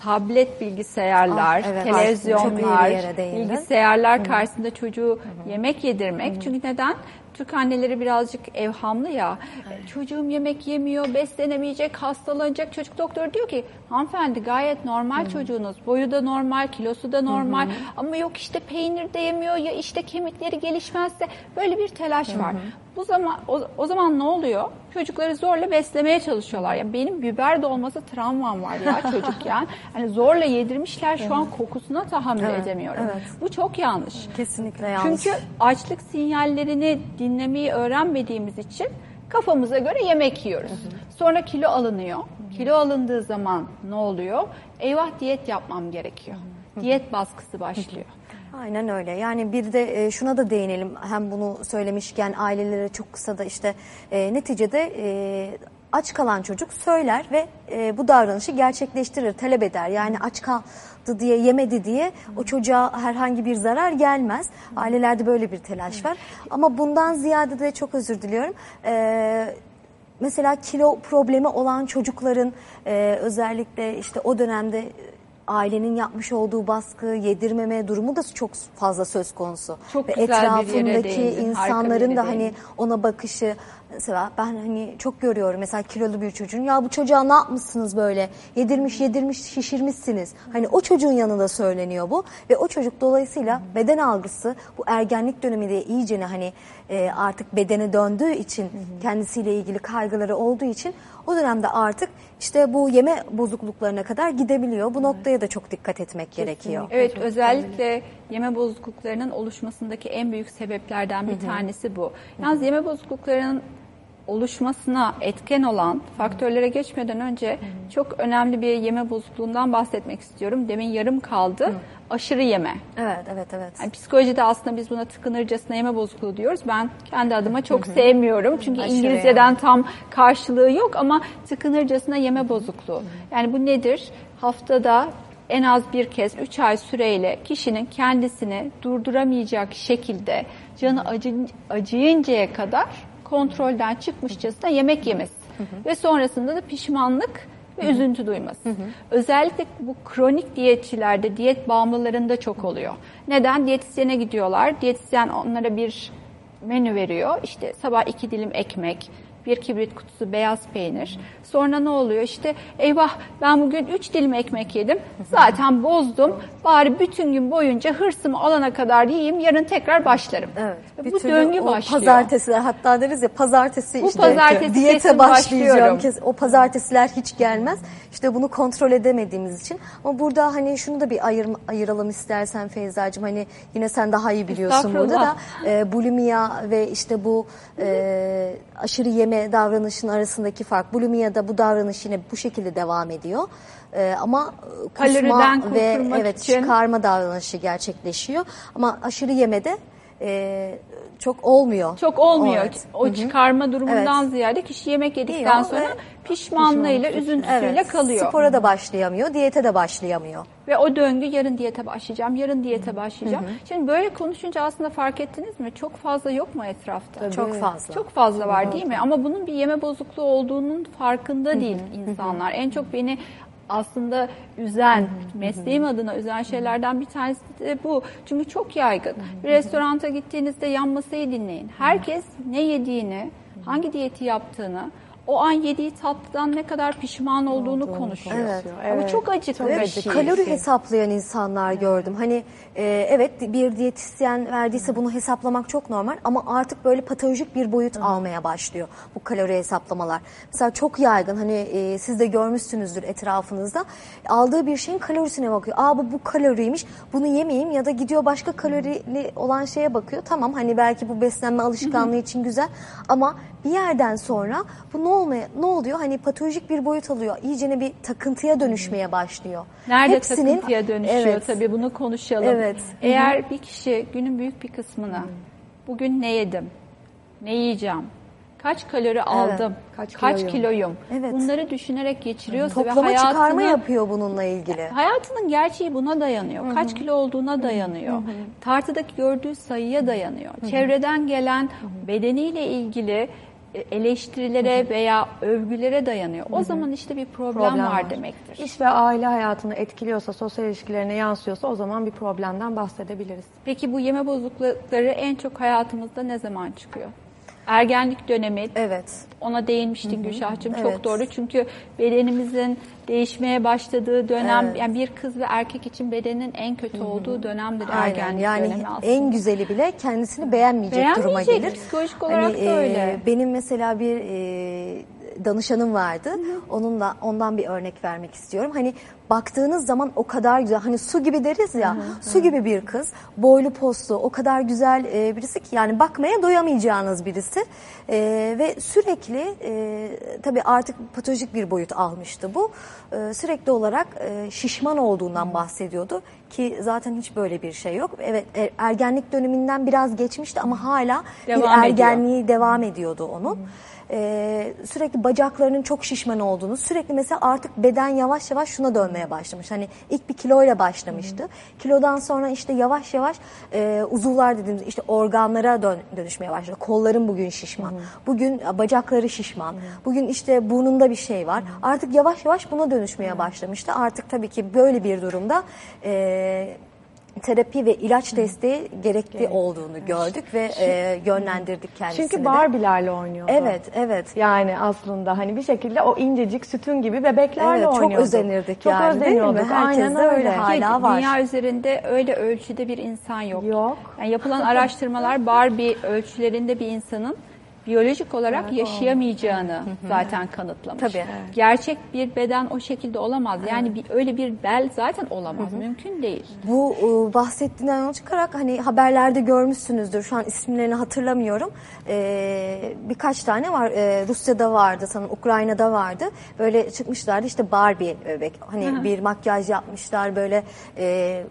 tablet bilgisayarlar, Ah, evet, televizyonlar, bilgisayarlar karşısında çocuğu yemek yedirmek. Çünkü neden? Türk anneleri birazcık evhamlı ya. Çocuğum yemek yemiyor, beslenemeyecek, hastalanacak. Çocuk doktoru diyor ki hanımefendi gayet normal çocuğunuz. Boyu da normal, kilosu da normal. Ama yok işte peynir de yemiyor ya işte kemikleri gelişmezse böyle bir telaş var. Bu zaman o, o zaman ne oluyor? Çocukları zorla beslemeye çalışıyorlar. Ya benim biber dolması travmam var ya çocukken. Hani zorla yedirmişler şu an kokusuna tahammül Evet, edemiyorum. evet. Bu çok yanlış. Kesinlikle yanlış. Çünkü açlık sinyallerini dinlemeyi öğrenmediğimiz için kafamıza göre yemek yiyoruz. Sonra kilo alınıyor. Kilo alındığı zaman ne oluyor? Eyvah diyet yapmam gerekiyor. Diyet baskısı başlıyor. Aynen öyle. Yani bir de e, şuna da değinelim. Hem bunu söylemişken ailelere çok kısa da işte e, neticede e, aç kalan çocuk söyler ve e, bu davranışı gerçekleştirir, talep eder. Yani aç kaldı diye yemedi diye o çocuğa herhangi bir zarar gelmez. Ailelerde böyle bir telaş var. Ama bundan ziyade de çok özür diliyorum. E, mesela kilo problemi olan çocukların e, özellikle işte o dönemde ailenin yapmış olduğu baskı, yedirmeme durumu da çok fazla söz konusu. Çok Ve güzel bir yere etrafındaki değindin, insanların da hani ona bakışı mesela ben hani çok görüyorum mesela kilolu bir çocuğun ya bu çocuğa ne yapmışsınız böyle yedirmiş yedirmiş şişirmişsiniz. Hani o çocuğun yanında söyleniyor bu ve o çocuk dolayısıyla beden algısı bu ergenlik döneminde iyice hani e, artık bedene döndüğü için kendisiyle ilgili kaygıları olduğu için o dönemde artık işte bu yeme bozukluklarına kadar gidebiliyor. Bu noktaya da çok dikkat etmek gerekiyor. Evet özellikle yeme bozukluklarının oluşmasındaki en büyük sebeplerden bir tanesi bu. Yalnız yeme bozukluklarının oluşmasına etken olan faktörlere geçmeden önce çok önemli bir yeme bozukluğundan bahsetmek istiyorum. Demin yarım kaldı. Aşırı yeme. Evet, evet, evet. Yani psikolojide aslında biz buna tıkınırcasına yeme bozukluğu diyoruz. Ben kendi adıma çok sevmiyorum. Çünkü Aşırı İngilizceden tam karşılığı yok ama tıkınırcasına yeme bozukluğu. Yani bu nedir? Haftada en az bir kez 3 ay süreyle kişinin kendisini durduramayacak şekilde canı acı, acıyıncaya kadar kontrolden çıkmışçasına yemek yemesi. Ve sonrasında da pişmanlık ve üzüntü duyması. Özellikle bu kronik diyetçilerde, diyet bağımlılarında çok oluyor. Neden? Diyetisyene gidiyorlar. Diyetisyen onlara bir menü veriyor. İşte sabah iki dilim ekmek, bir kibrit kutusu beyaz peynir. Sonra ne oluyor? İşte eyvah ben bugün 3 dilim ekmek yedim. Zaten bozdum. Bari bütün gün boyunca hırsımı alana kadar yiyeyim. Yarın tekrar başlarım. Evet. Bu döngü başlıyor. Pazartesiler hatta deriz ya pazartesi Bu işte pazartesi diyete başlayacağım. Kes- O pazartesiler hiç gelmez. İşte bunu kontrol edemediğimiz için. Ama burada hani şunu da bir ayır, ayıralım istersen Feyza'cığım. Hani yine sen daha iyi biliyorsun burada da. E, bulimia ve işte bu e, aşırı yeme davranışın arasındaki fark. Bulimiyada bu davranış yine bu şekilde devam ediyor. E, ama e, kusma Kaloriden ve evet için- çıkarma davranışı gerçekleşiyor. Ama aşırı yemede e, çok olmuyor. Çok olmuyor. Evet. O Hı hı. çıkarma durumundan Evet. ziyade kişi yemek yedikten Yiyor sonra ve pişmanlığıyla, üzüntüsüyle Evet, kalıyor. Spora da başlayamıyor, diyete de başlayamıyor. Ve o döngü yarın diyete başlayacağım, yarın diyete başlayacağım. Şimdi böyle konuşunca aslında fark ettiniz mi? Çok fazla yok mu etrafta? Çok fazla. Çok fazla var değil mi? Ama bunun bir yeme bozukluğu olduğunun farkında değil insanlar. En çok beni aslında üzen, mesleğim adına üzen şeylerden bir tanesi de bu. Çünkü çok yaygın. Bir restoranta gittiğinizde yan masayı dinleyin. Herkes ne yediğini, hangi diyeti yaptığını, o an yediği tatlıdan ne kadar pişman olduğunu konuşuyor. Evet, Ama evet. çok acıklı bir şey. kalori hesaplayan insanlar gördüm. Hani e, evet bir diyetisyen verdiyse bunu hesaplamak çok normal ama artık böyle patolojik bir boyut almaya başlıyor bu kalori hesaplamalar. Mesela çok yaygın hani e, siz de görmüşsünüzdür etrafınızda. Aldığı bir şeyin kalorisine bakıyor. Aa bu bu kaloriymiş. Bunu yemeyeyim ya da gidiyor başka kalorili olan şeye bakıyor. Tamam hani belki bu beslenme alışkanlığı için güzel ama bir yerden sonra bu ne olmaya ne oluyor? Hani patolojik bir boyut alıyor. İyicene bir takıntıya dönüşmeye başlıyor. Nerede Hepsinin- takıntıya dönüşüyor Evet. tabii bunu konuşalım. Evet. Eğer bir kişi günün büyük bir kısmını bugün ne yedim, ne yiyeceğim, kaç kalori aldım, kaç, kiloyum. kiloyum, Evet. bunları düşünerek geçiriyorsa ve Toplama çıkarma hayatını, yapıyor bununla ilgili. hayatının gerçeği buna dayanıyor. Kaç kilo olduğuna dayanıyor. Tartıdaki gördüğü sayıya dayanıyor. Çevreden gelen bedeniyle ilgili e, eleştirilere veya övgülere dayanıyor. O zaman işte bir problem, var, demektir. İş ve aile hayatını etkiliyorsa, sosyal ilişkilerine yansıyorsa o zaman bir problemden bahsedebiliriz. Peki bu yeme bozuklukları en çok hayatımızda ne zaman çıkıyor? Ergenlik dönemi. Evet. Ona değinmiştin Gülşah'cığım. Çok Evet. doğru. Çünkü bedenimizin değişmeye başladığı dönem, Evet. yani bir kız ve erkek için bedenin en kötü olduğu dönemdir Aynen ergenlik yani dönemi aslında. en güzeli bile kendisini beğenmeyecek, duruma Beğenmeyecek, gelir. psikolojik olarak da e, öyle. Benim mesela bir e, danışanım vardı. Onunla ondan bir örnek vermek istiyorum. Hani baktığınız zaman o kadar güzel hani su gibi deriz ya. su gibi bir kız, boylu postlu, o kadar güzel e, birisi ki yani bakmaya doyamayacağınız birisi. E, ve sürekli e, tabii artık patolojik bir boyut almıştı bu. E, sürekli olarak e, şişman olduğundan bahsediyordu ki zaten hiç böyle bir şey yok. Evet e, ergenlik döneminden biraz geçmişti ama hala Devam bir ediyor. ergenliği devam ediyordu onun. Ee, sürekli bacaklarının çok şişman olduğunu, sürekli mesela artık beden yavaş yavaş şuna dönmeye başlamış. Hani ilk bir kiloyla başlamıştı. Kilodan sonra işte yavaş yavaş e, uzuvlar dediğimiz işte organlara dön, dönüşmeye başladı. Kolların bugün şişman. Bugün e, bacakları şişman. Bugün işte burnunda bir şey var. Artık yavaş yavaş buna dönüşmeye başlamıştı. Artık tabii ki böyle bir durumda e, terapi ve ilaç desteği gerekli olduğunu gördük ve e, yönlendirdik kendisini Çünkü. Barbie'lerle oynuyordu. Evet, evet. Yani aslında hani bir şekilde o incecik sütün gibi bebeklerle Evet, çok oynuyordu. özenirdik çok yani, değil mi? özeniyorduk. Herkes Aynen de öyle. öyle. Hala var. Dünya üzerinde öyle ölçüde bir insan yok. Yok. Yani yapılan araştırmalar Barbie ölçülerinde bir insanın biyolojik olarak yaşayamayacağını zaten kanıtlamış. Tabii. Gerçek bir beden o şekilde olamaz. Yani bir, öyle bir bel zaten olamaz. Mümkün değil. Bu e, bahsettiğinden yola çıkarak hani haberlerde görmüşsünüzdür. Şu an isimlerini hatırlamıyorum. E, birkaç tane var. E, Rusya'da vardı sanırım, Ukrayna'da vardı. Böyle çıkmışlardı işte Barbie bebek. Hani Hı hı. bir makyaj yapmışlar böyle e,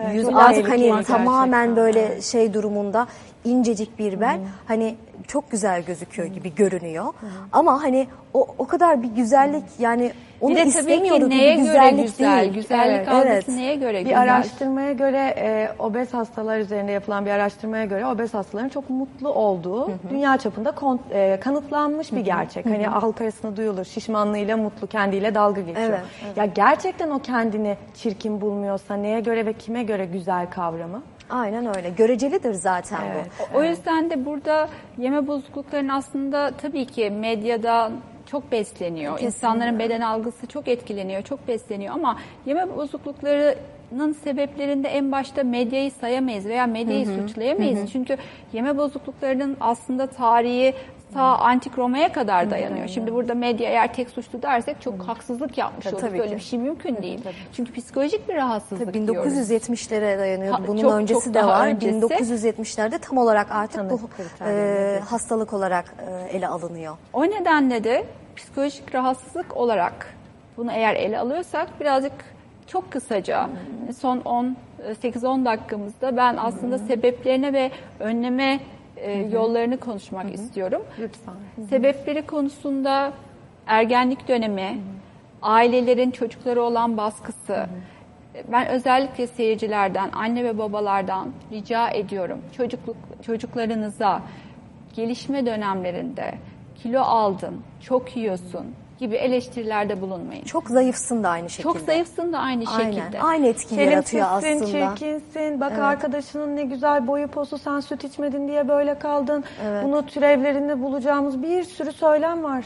Evet, yüz artık hani gerçekten. tamamen böyle şey durumunda incecik bir bel. Hani çok güzel gözüküyor gibi görünüyor. Ama hani o o kadar bir güzellik yani onu bir de tabii ki neye bir göre güzellik güzel? değil. Güzellik Evet. algısı Evet. neye göre Bir güzel? araştırmaya göre e, obez hastalar üzerinde yapılan bir araştırmaya göre obez hastaların çok mutlu olduğu dünya çapında kon- e, kanıtlanmış bir gerçek. Hani halk arasında duyulur şişmanlığıyla mutlu kendiyle dalga geçiyor. Evet, evet. Ya gerçekten o kendini çirkin bulmuyorsa neye göre ve kime göre güzel kavramı? Aynen öyle. Görecelidir zaten bu. O- O yüzden de burada yeme bozukluklarının aslında tabii ki medyadan çok besleniyor. Kesinlikle. İnsanların beden algısı çok etkileniyor, çok besleniyor ama yeme bozukluklarının sebeplerinde en başta medyayı sayamayız veya medyayı Hı hı. suçlayamayız. Hı hı. Çünkü yeme bozukluklarının aslında tarihi ta antik Roma'ya kadar dayanıyor. Şimdi burada medya eğer tek suçlu dersek çok haksızlık yapmış oluruz. tabii Böyle bir şey mümkün değil. Çünkü psikolojik bir rahatsızlık Tabii diyoruz. 1970'lere dayanıyor. Bunun çok- öncesi çok de var. öncesi. 1970'lerde tam olarak artık bu kriterleri e, hastalık olarak e, ele alınıyor. O nedenle de psikolojik rahatsızlık olarak bunu eğer ele alıyorsak birazcık çok kısaca son 10 8-10 dakikamızda ben aslında sebeplerine ve önleme e, yollarını konuşmak istiyorum. Lütfen. Sebepleri konusunda ergenlik dönemi, ailelerin çocukları olan baskısı. Ben özellikle seyircilerden, anne ve babalardan rica ediyorum. Çocukluk çocuklarınıza gelişme dönemlerinde kilo aldın, çok yiyorsun gibi eleştirilerde bulunmayın. Çok zayıfsın da aynı şekilde. Çok zayıfsın da aynı Aynen. şekilde. Aynı etkiyi yaratıyor aslında. çirkinsin. Bak Evet. arkadaşının ne güzel boyu posu sen süt içmedin diye böyle kaldın. Bunu türevlerinde bulacağımız bir sürü söylem var.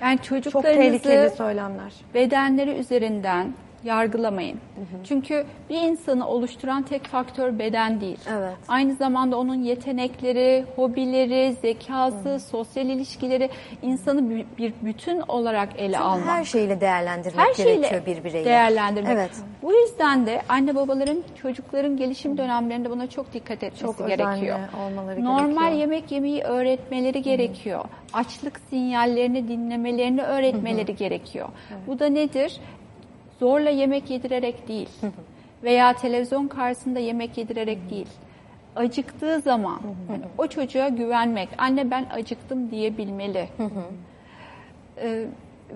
Yani Çok çocuklarınızı tehlikeli söylemler. bedenleri üzerinden yargılamayın. Çünkü bir insanı oluşturan tek faktör beden değil. Evet. Aynı zamanda onun yetenekleri, hobileri, zekası, sosyal ilişkileri insanı bir bütün olarak ele almak. Her şeyle değerlendirmek Her şeyle gerekiyor bir bireyi. değerlendirmek. Evet. Bu yüzden de anne babaların çocukların gelişim dönemlerinde buna çok dikkat etmesi Çok gerekiyor. olmaları Normal gerekiyor. yemek yemeyi öğretmeleri gerekiyor. Açlık sinyallerini dinlemelerini öğretmeleri gerekiyor. Bu da nedir? Zorla yemek yedirerek değil veya televizyon karşısında yemek yedirerek değil. Acıktığı zaman yani o çocuğa güvenmek, anne ben acıktım diyebilmeli. Ee,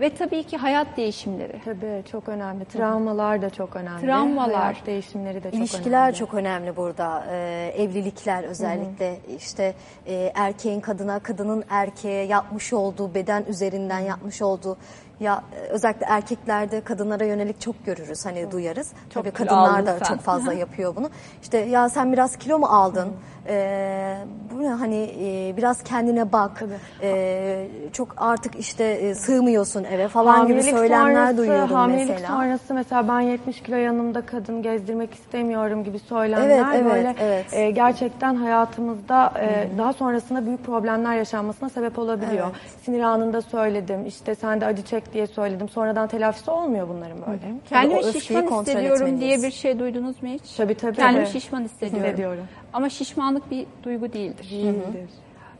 ve tabii ki hayat değişimleri. Tabii çok önemli. Travmalar da çok önemli. Travmalar. Hayat değişimleri de çok İlişkiler önemli. çok önemli burada. Ee, evlilikler özellikle işte e, erkeğin kadına, kadının erkeğe yapmış olduğu beden üzerinden yapmış olduğu ya özellikle erkeklerde kadınlara yönelik çok görürüz hani duyarız. Tabii kilo kadınlar da sen. çok fazla yapıyor bunu. İşte ya sen biraz kilo mu aldın? Ee, bu hani e, biraz kendine bak. Ee, çok artık işte e, sığmıyorsun eve falan gibi Hamilelik söylemler sonrası- duyuyorum hamilelik mesela. sonrası mesela ben 70 kilo yanımda kadın gezdirmek istemiyorum gibi söylemler Evet, evet, böyle evet. e, gerçekten hayatımızda e, daha sonrasında büyük problemler yaşanmasına sebep olabiliyor. Sinir anında söyledim işte sen de acı çek diye söyledim sonradan telafisi olmuyor bunların böyle. Kendimi o öfkeyi şişman kontrol hissediyorum etmeliyiz. diye bir şey duydunuz mu hiç? Tabii tabii. Kendimi Tabii. şişman hissediyorum. Hissediyorum. Ama şişmanlık bir duygu değildir. Değildir.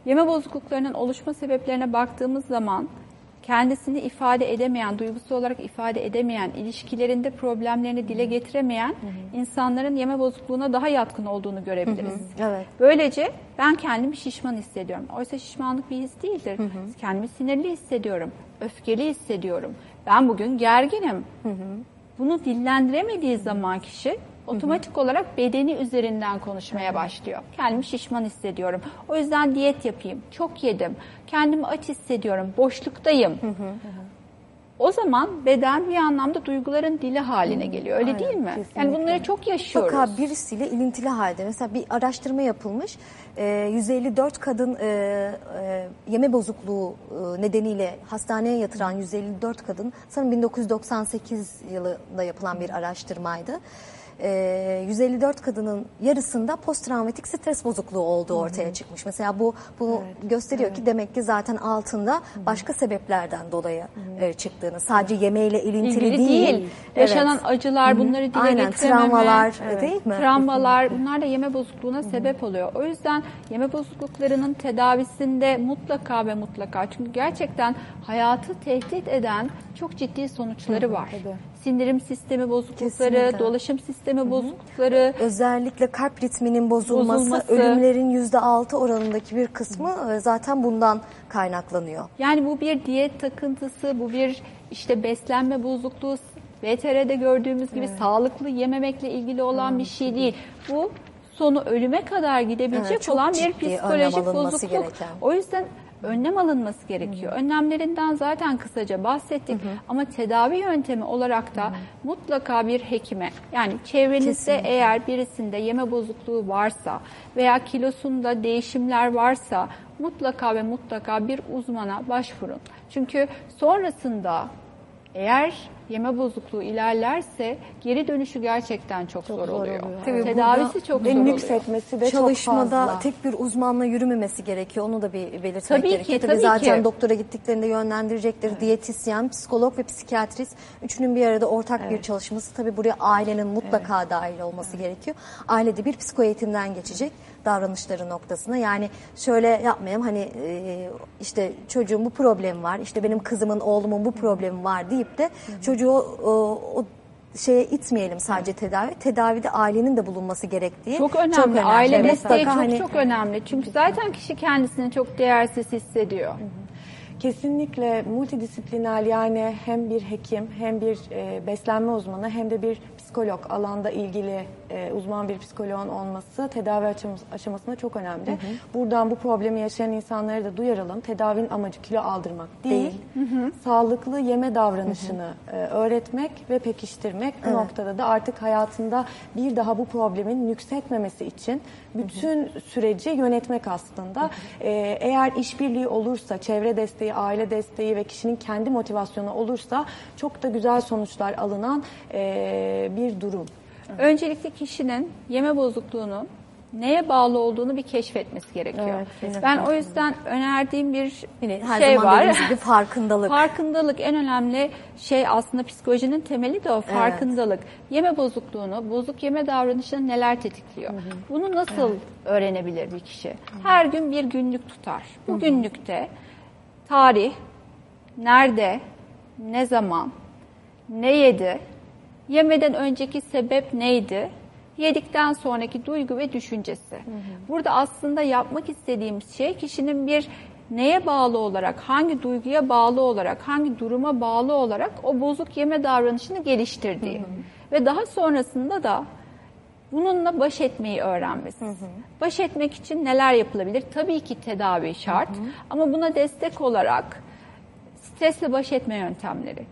Yeme bozukluklarının oluşma sebeplerine baktığımız zaman kendisini ifade edemeyen, duygusal olarak ifade edemeyen, ilişkilerinde problemlerini dile getiremeyen insanların yeme bozukluğuna daha yatkın olduğunu görebiliriz. Evet. Böylece ben kendimi şişman hissediyorum. Oysa şişmanlık bir his değildir. Kendimi sinirli hissediyorum, öfkeli hissediyorum. Ben bugün gerginim. Bunu dillendiremediği zaman kişi otomatik olarak bedeni üzerinden konuşmaya başlıyor. Kendimi şişman hissediyorum. O yüzden diyet yapayım. Çok yedim. Kendimi aç hissediyorum. Boşluktayım. O zaman beden bir anlamda duyguların dili haline geliyor. Öyle Aynen, değil mi? kesinlikle. Yani bunları çok yaşıyoruz. Mutlaka birisiyle ilintili halde. Mesela bir araştırma yapılmış. Ee, 154 kadın e, e, yeme bozukluğu e, nedeniyle hastaneye yatıran 154 kadın sanırım 1998 yılında yapılan bir araştırmaydı. Ee, 154 kadının yarısında posttravmatik stres bozukluğu olduğu ortaya çıkmış. Mesela bu bu gösteriyor ki demek ki zaten altında başka sebeplerden dolayı e, çıktığını. Sadece yemeğiyle ilintili ilgili değil. değil. Yaşanan Evet. acılar, bunları dile Aynen, getirememe, travmalar, değil mi? Travmalar, bunlar da yeme bozukluğuna sebep oluyor. O yüzden yeme bozukluklarının tedavisinde mutlaka ve mutlaka çünkü gerçekten hayatı tehdit eden çok ciddi sonuçları var. Sindirim sistemi bozuklukları, Kesinlikle. dolaşım sistemi bozuklukları, Özellikle kalp ritminin bozulması, Bozulması. ölümlerin %6 oranındaki bir kısmı e, zaten bundan kaynaklanıyor. Yani bu bir diyet takıntısı, bu bir işte beslenme bozukluğu, VTR'de gördüğümüz gibi sağlıklı yememekle ilgili olan bir şey değil. Bu sonu ölüme kadar gidebilecek Evet, olan bir psikolojik bozukluk. gereken. O yüzden önlem alınması gerekiyor. Önlemlerinden zaten kısaca bahsettik ama tedavi yöntemi olarak da mutlaka bir hekime yani çevrenizde Kesinlikle. eğer birisinde yeme bozukluğu varsa veya kilosunda değişimler varsa mutlaka ve mutlaka bir uzmana başvurun. Çünkü sonrasında eğer yeme bozukluğu ilerlerse geri dönüşü gerçekten çok, zor, oluyor. Tabii Tedavisi çok zor oluyor. nüksetmesi de çok Çalışmada fazla. tek bir uzmanla yürümemesi gerekiyor. Onu da bir belirtmek Tabii ki, gerekiyor. tabii zaten ki. doktora gittiklerinde yönlendirecektir. Diyetisyen, psikolog ve psikiyatrist üçünün bir arada ortak bir çalışması. Tabii buraya ailenin mutlaka dahil olması gerekiyor. Aile de bir psiko eğitimden geçecek davranışları noktasına. Yani şöyle yapmayayım hani e, işte çocuğum bu problem var, işte benim kızımın, oğlumun bu problemi var deyip de çocuğu o, o şeye itmeyelim sadece tedavi. Tedavide ailenin de bulunması gerektiği Çok önemli. Çok Aile Evet, desteği çok hani- çok önemli. Çünkü zaten kişi kendisini çok değersiz hissediyor. Kesinlikle multidisipliner yani hem bir hekim hem bir e, beslenme uzmanı hem de bir psikolog alanda ilgili e, uzman bir psikoloğun olması tedavi aşaması, aşamasında çok önemli. Buradan bu problemi yaşayan insanları da duyaralım. Tedavinin amacı kilo aldırmak değil, sağlıklı yeme davranışını e, öğretmek ve pekiştirmek. Bu Evet. noktada da artık hayatında bir daha bu problemin nüksetmemesi için bütün süreci yönetmek aslında. Ee, eğer işbirliği olursa, çevre desteği, aile desteği ve kişinin kendi motivasyonu olursa çok da güzel sonuçlar alınan e, bir durum. Öncelikle kişinin yeme bozukluğunun neye bağlı olduğunu bir keşfetmesi gerekiyor. Evet, kesinlikle. ben o yüzden önerdiğim bir her şey zaman var. gibi farkındalık. farkındalık en önemli şey aslında psikolojinin temeli de o farkındalık. Yeme bozukluğunu, bozuk yeme davranışını neler tetikliyor? Bunu nasıl öğrenebilir bir kişi? Her gün bir günlük tutar. Bu günlükte tarih, nerede, ne zaman, ne yedi, yemeden önceki sebep neydi, yedikten sonraki duygu ve düşüncesi. Burada aslında yapmak istediğimiz şey kişinin bir neye bağlı olarak, hangi duyguya bağlı olarak, hangi duruma bağlı olarak o bozuk yeme davranışını geliştirdiği. Ve daha sonrasında da bununla baş etmeyi öğrenmesi. Baş etmek için neler yapılabilir? Tabii ki tedavi şart ama buna destek olarak stresle baş etme yöntemleri.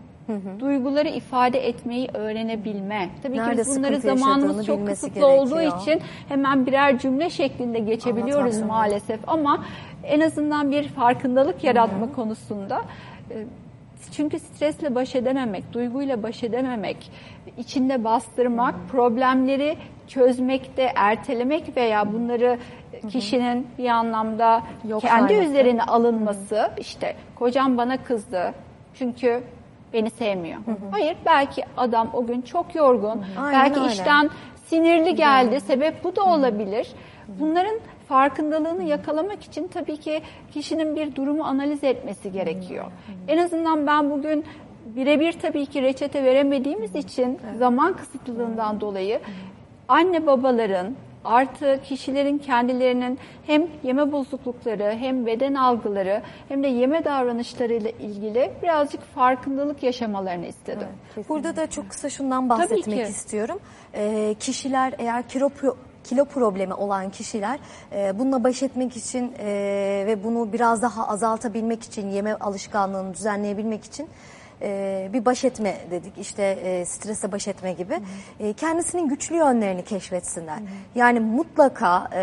Duyguları ifade etmeyi öğrenebilme. Tabii Nerede ki biz bunları zamanımız çok kısıtlı olduğu gerekiyor. için hemen birer cümle şeklinde geçebiliyoruz Anlatmak maalesef. Ama en azından bir farkındalık yaratma konusunda e, çünkü stresle baş edememek, duyguyla baş edememek, içinde bastırmak, problemleri çözmekte ertelemek veya bunları kişinin bir anlamda Yok kendi sayması. üzerine alınması, işte kocam bana kızdı. Çünkü beni sevmiyor. Hayır, belki adam o gün çok yorgun, Aynen belki öyle. işten sinirli geldi, sebep bu da olabilir. Bunların farkındalığını yakalamak için tabii ki kişinin bir durumu analiz etmesi gerekiyor. En azından ben bugün birebir tabii ki reçete veremediğimiz için zaman kısıtlılığından dolayı anne babaların artı kişilerin kendilerinin hem yeme bozuklukları hem beden algıları hem de yeme davranışlarıyla ilgili birazcık farkındalık yaşamalarını istedim. Burada da çok kısa şundan bahsetmek istiyorum. Ee, kişiler eğer kilo kilo problemi olan kişiler e, bununla baş etmek için e, ve bunu biraz daha azaltabilmek için yeme alışkanlığını düzenleyebilmek için e, bir baş etme dedik işte e, strese baş etme gibi E, kendisinin güçlü yönlerini keşfetsinler. Yani mutlaka e,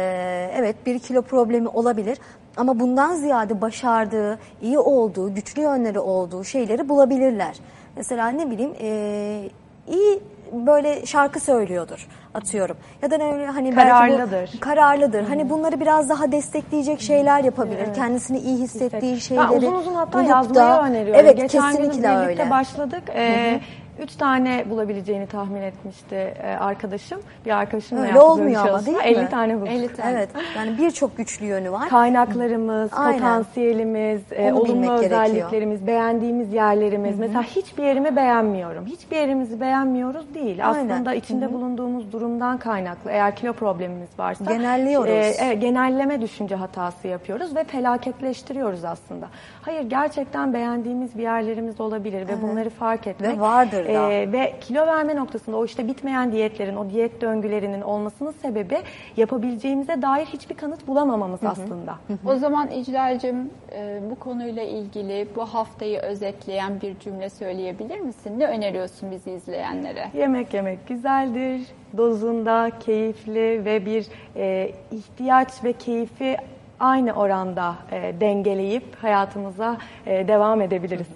evet bir kilo problemi olabilir ama bundan ziyade başardığı, iyi olduğu, güçlü yönleri olduğu şeyleri bulabilirler. Mesela ne bileyim e, iyi böyle şarkı söylüyordur atıyorum. Ya da öyle hani belki Kararlıdır. bu kararlıdır. Hani bunları biraz daha destekleyecek şeyler yapabilir. Kendisini iyi hissettiği şeyleri Ben uzun uzun hatta yazmayı da- öneriyorum. Evet Geçen kesinlikle birlikte öyle. başladık. Ee, üç tane bulabileceğini tahmin etmişti e, arkadaşım. Bir arkadaşımla Öyle yaptığımız olmuyor ama değil mi? 50 tane bulduk. 50 tane. Evet. Yani birçok güçlü yönü var. Kaynaklarımız, Aynen. potansiyelimiz, e, Onu olumlu bilmek gerekiyor. özelliklerimiz, beğendiğimiz yerlerimiz. Mesela hiçbir yerimi beğenmiyorum. Hiçbir yerimizi beğenmiyoruz değil. Aynen. Aslında içinde Hı hı. bulunduğumuz durumdan kaynaklı. Eğer kilo problemimiz varsa Genelliyoruz. e, evet, genelleme düşünce hatası yapıyoruz ve felaketleştiriyoruz aslında. Hayır gerçekten beğendiğimiz bir yerlerimiz olabilir ve bunları fark etmek. Ve vardır Ee, ve kilo verme noktasında o işte bitmeyen diyetlerin, o diyet döngülerinin olmasının sebebi yapabileceğimize dair hiçbir kanıt bulamamamız aslında. O zaman İclal'cim e, bu konuyla ilgili bu haftayı özetleyen bir cümle söyleyebilir misin? Ne öneriyorsun bizi izleyenlere? Yemek yemek güzeldir, dozunda, keyifli ve bir e, ihtiyaç ve keyfi aynı oranda e, dengeleyip hayatımıza e, devam edebiliriz.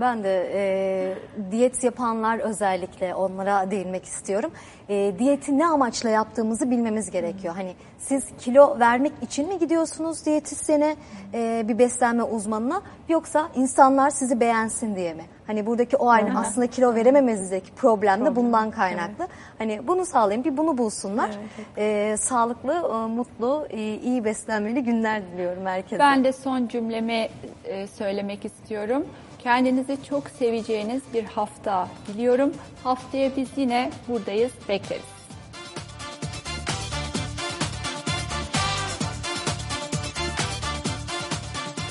Ben de e, diyet yapanlar özellikle onlara değinmek istiyorum. E, diyeti ne amaçla yaptığımızı bilmemiz gerekiyor. Hani siz kilo vermek için mi gidiyorsunuz diyetisyene, e, bir beslenme uzmanına yoksa insanlar sizi beğensin diye mi? Hani buradaki o aynı aslında kilo verememenizdeki problem de bundan kaynaklı. Hani bunu sağlayın, bir bunu bulsunlar. E, sağlıklı, e, mutlu, e, iyi beslenmeli günler diliyorum herkese. Ben de son cümlemi e, söylemek istiyorum. Kendinizi çok seveceğiniz bir hafta diliyorum. Haftaya biz yine buradayız, bekleriz.